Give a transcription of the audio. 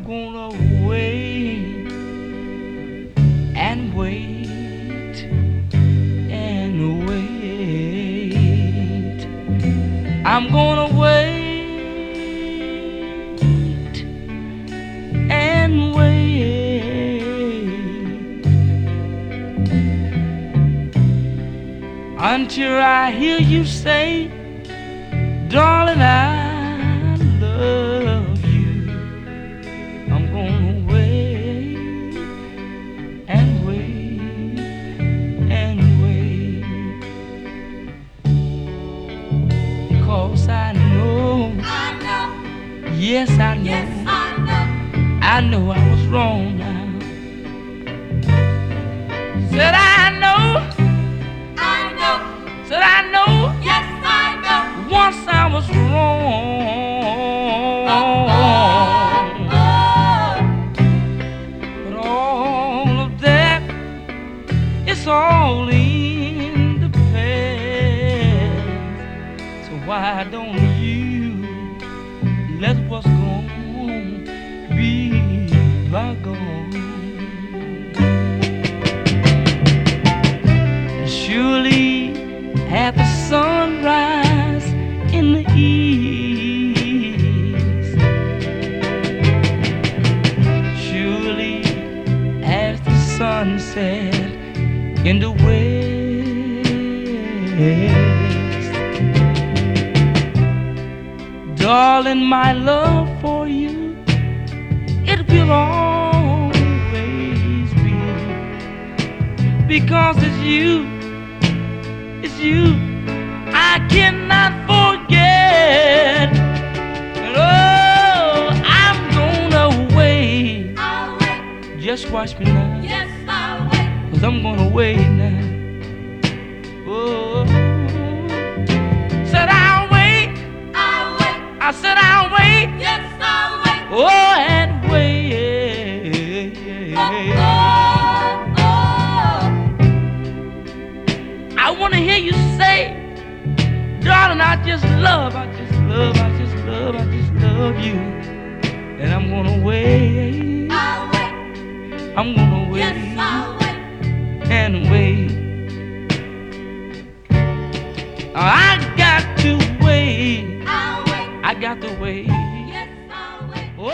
I'm gonna wait and wait and wait. I'm gonna wait and wait until I hear you say, darling, I. because I know, I know, yes, I know, yes, I know. I know I was wrong now. Said I know, I know, said I know, yes, I know. once I was wrong. Oh, oh, oh. But all of that, it's all in why don't you let what's gone be? And surely at the sunrise in the east. Surely as the sunset in the west. Darling, my love for you, it will always be because it's you, it's you I cannot forget. And oh, I'm gonna wait. I'll wait, Just watch me now, yes, I'll wait. cause I'm gonna wait now. want to hear you say, darling, I just love, I just love, I just love, I just love you. And I'm gonna wait. I'll wait. I'm gonna wait. Yes, I'll wait. And wait. I got to wait. I'll wait. I got to wait. Yes, I'll wait. Oh,